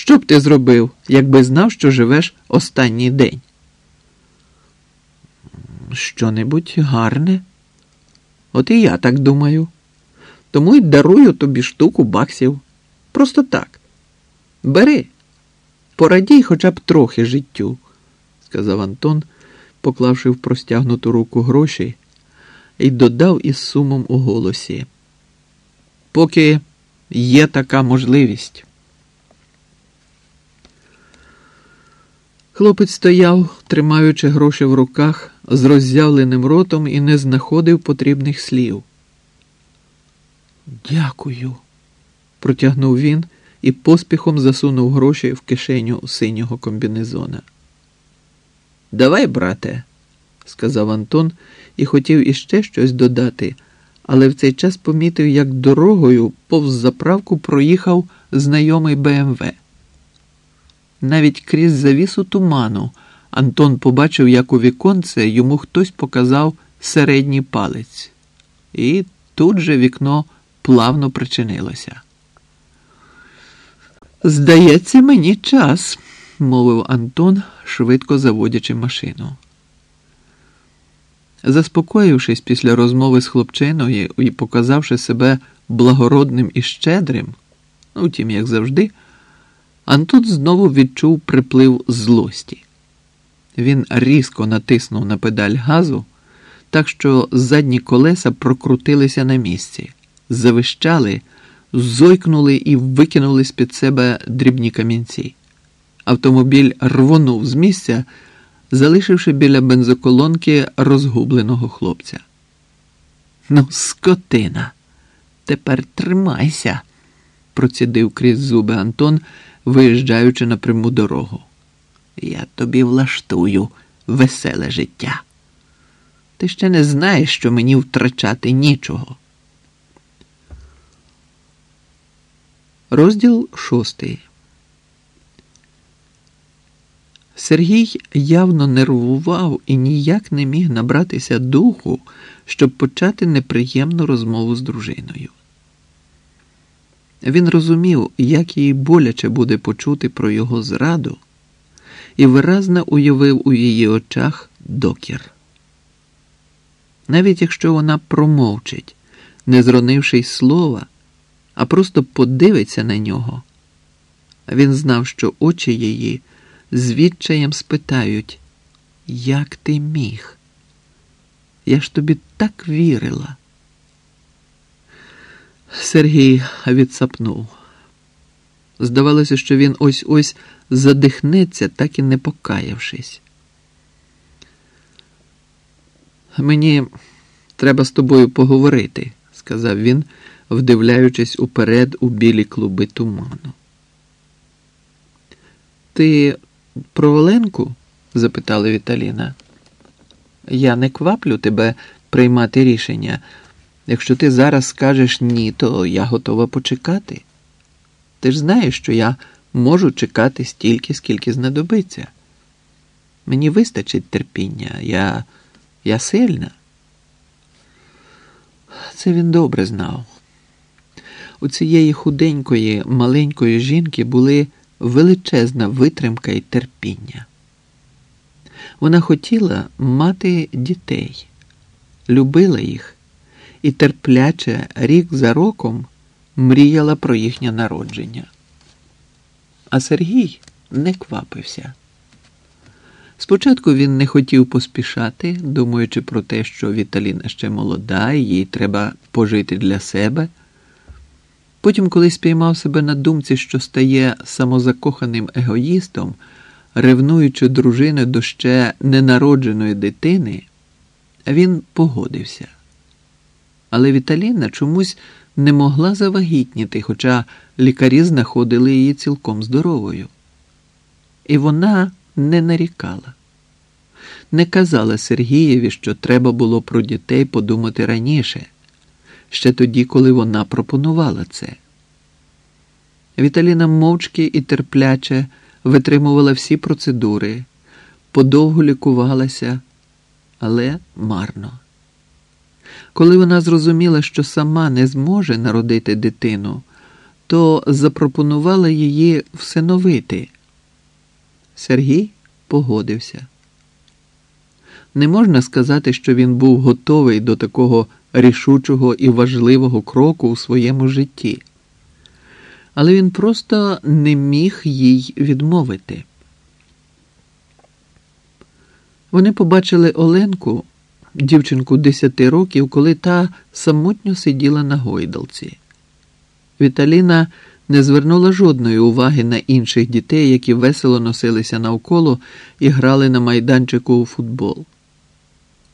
Що б ти зробив, якби знав, що живеш останній день? Що-небудь гарне. От і я так думаю. Тому й дарую тобі штуку баксів. Просто так. Бери, порадій хоча б трохи життю, сказав Антон, поклавши в простягнуту руку гроші, і додав із сумом у голосі. Поки є така можливість. Хлопець стояв, тримаючи гроші в руках, з роззявленим ротом і не знаходив потрібних слів. Дякую, протягнув він і поспіхом засунув гроші в кишеню синього комбінезона. Давай, брате, сказав Антон і хотів іще щось додати, але в цей час помітив, як дорогою повз заправку проїхав знайомий БМВ. Навіть крізь завісу туману Антон побачив, як у віконце йому хтось показав середній палець, і тут же вікно плавно причинилося. Здається, мені час, мовив Антон, швидко заводячи машину. Заспокоївшись після розмови з хлопчиною і показавши себе благородним і щедрим, ну, втім, як завжди, Антон знову відчув приплив злості. Він різко натиснув на педаль газу, так що задні колеса прокрутилися на місці, завищали, зойкнули і викинули з під себе дрібні камінці. Автомобіль рвонув з місця, залишивши біля бензоколонки розгубленого хлопця. Ну, скотина, тепер тримайся, процідив крізь зуби Антон, виїжджаючи на пряму дорогу. Я тобі влаштую веселе життя. Ти ще не знаєш, що мені втрачати нічого. Розділ шостий. Сергій явно нервував і ніяк не міг набратися духу, щоб почати неприємну розмову з дружиною. Він розумів, як їй боляче буде почути про його зраду, і виразно уявив у її очах докір. Навіть якщо вона промовчить, не зронивши й слова, а просто подивиться на нього, він знав, що очі її з відчаєм спитають, як ти міг? Я ж тобі так вірила. Сергій відсапнув. Здавалося, що він ось ось задихнеться, так і не покаявшись. Мені треба з тобою поговорити, сказав він, вдивляючись уперед у білі клуби туману. Ти про Оленку? запитала Віталіна. Я не кваплю тебе приймати рішення. Якщо ти зараз скажеш ні, то я готова почекати. Ти ж знаєш, що я можу чекати стільки, скільки знадобиться. Мені вистачить терпіння, я, я сильна. Це він добре знав. У цієї худенької, маленької жінки були величезна витримка і терпіння. Вона хотіла мати дітей, любила їх і терпляче рік за роком мріяла про їхнє народження. А Сергій не квапився. Спочатку він не хотів поспішати, думаючи про те, що Віталіна ще молода, і їй треба пожити для себе. Потім, коли спіймав себе на думці, що стає самозакоханим егоїстом, ревнуючи дружину до ще ненародженої дитини, він погодився. Але Віталіна чомусь не могла завагітніти, хоча лікарі знаходили її цілком здоровою. І вона не нарікала, не казала Сергієві, що треба було про дітей подумати раніше, ще тоді, коли вона пропонувала це. Віталіна мовчки і терпляче витримувала всі процедури, подовго лікувалася, але марно. Коли вона зрозуміла, що сама не зможе народити дитину, то запропонувала її всиновити. Сергій погодився. Не можна сказати, що він був готовий до такого рішучого і важливого кроку у своєму житті, але він просто не міг їй відмовити. Вони побачили Оленку, дівчинку 10 років, коли та самотньо сиділа на гойдалці. Віталіна не звернула жодної уваги на інших дітей, які весело носилися навколо і грали на майданчику у футбол.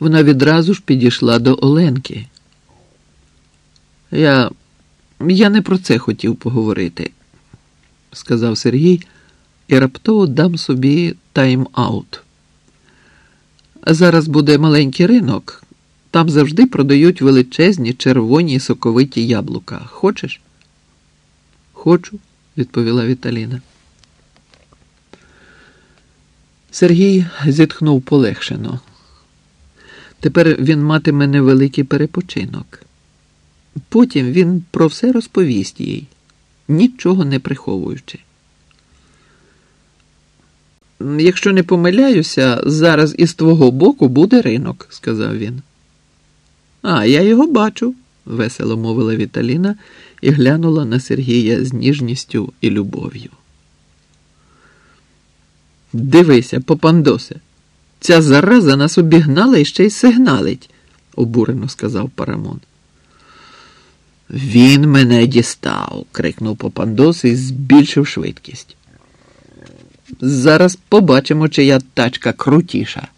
Вона відразу ж підійшла до Оленки. Я я не про це хотів поговорити, сказав Сергій, і раптово дам собі тайм-аут. Зараз буде маленький ринок, там завжди продають величезні червоні соковиті яблука. Хочеш? Хочу, відповіла Віталіна. Сергій зітхнув полегшено. Тепер він матиме невеликий перепочинок. Потім він про все розповість їй, нічого не приховуючи. Якщо не помиляюся, зараз із твого боку буде ринок, сказав він. А, я його бачу, весело мовила Віталіна і глянула на Сергія з ніжністю і любов'ю. Дивися, попандосе, ця зараза нас обігнала і ще й сигналить, обурено сказав Парамон. Він мене дістав, крикнув Попандос і збільшив швидкість. Зараз побачимо, чия тачка крутіша.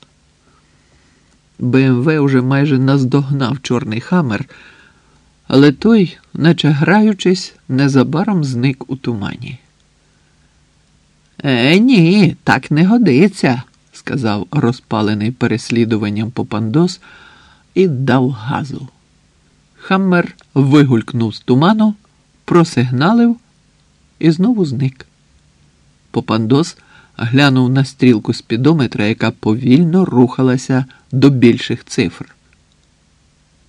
БМВ уже майже наздогнав чорний хамер, але той, наче граючись, незабаром зник у тумані. Е, ні, так не годиться, сказав розпалений переслідуванням Попандос і дав газу. Хаммер вигулькнув з туману, просигналив і знову зник. Попандос глянув на стрілку спідометра, яка повільно рухалася до більших цифр.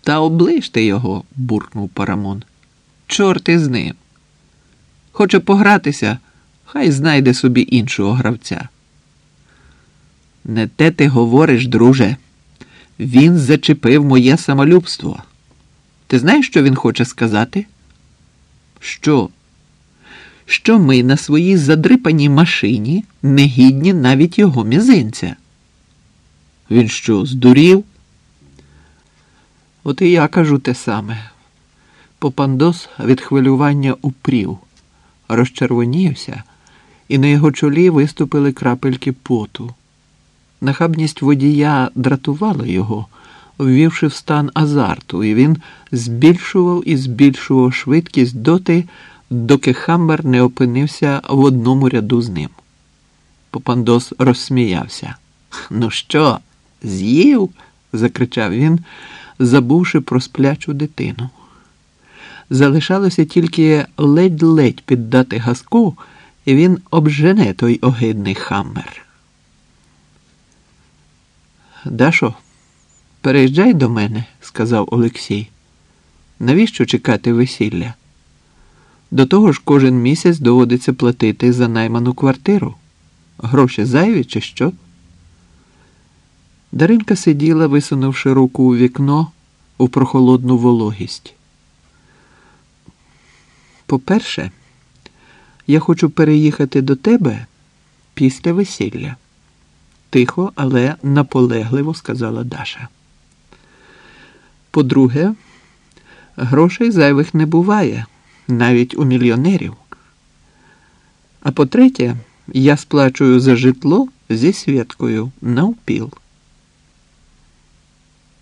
Та облиште його, буркнув Парамон. Чорт із ним. Хоче погратися, хай знайде собі іншого гравця. Не те ти говориш, друже. Він зачепив моє самолюбство. Ти знаєш, що він хоче сказати? Що? Що ми на своїй задрипаній машині не гідні навіть його мізинця? Він що, здурів? От і я кажу те саме. Попандос від хвилювання упрів, розчервонівся, і на його чолі виступили крапельки поту. Нахабність водія дратувала його ввівши в стан азарту, і він збільшував і збільшував швидкість доти, доки Хаммер не опинився в одному ряду з ним. Попандос розсміявся. Ну що, з'їв? закричав він, забувши про сплячу дитину. Залишалося тільки ледь-ледь піддати газку, і він обжене той огидний хаммер. Дашо, Переїжджай до мене, сказав Олексій. Навіщо чекати весілля? До того ж, кожен місяць доводиться платити за найману квартиру. Гроші зайві, чи що? Даринка сиділа, висунувши руку у вікно у прохолодну вологість. По-перше, я хочу переїхати до тебе після весілля. Тихо, але наполегливо сказала Даша. По-друге, грошей зайвих не буває, навіть у мільйонерів. А по-третє, я сплачую за житло зі святкою навпіл.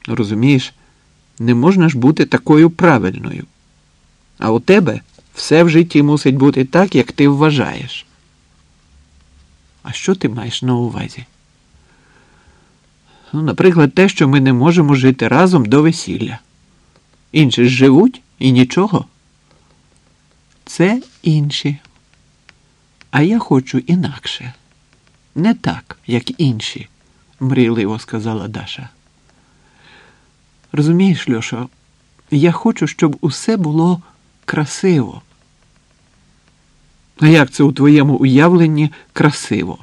Розумієш, не можна ж бути такою правильною. А у тебе все в житті мусить бути так, як ти вважаєш. А що ти маєш на увазі? Ну, Наприклад, те, що ми не можемо жити разом до весілля. Інші ж живуть і нічого. Це інші. А я хочу інакше. Не так, як інші, мрійливо сказала Даша. Розумієш, Льошо, я хочу, щоб усе було красиво. А як це у твоєму уявленні красиво?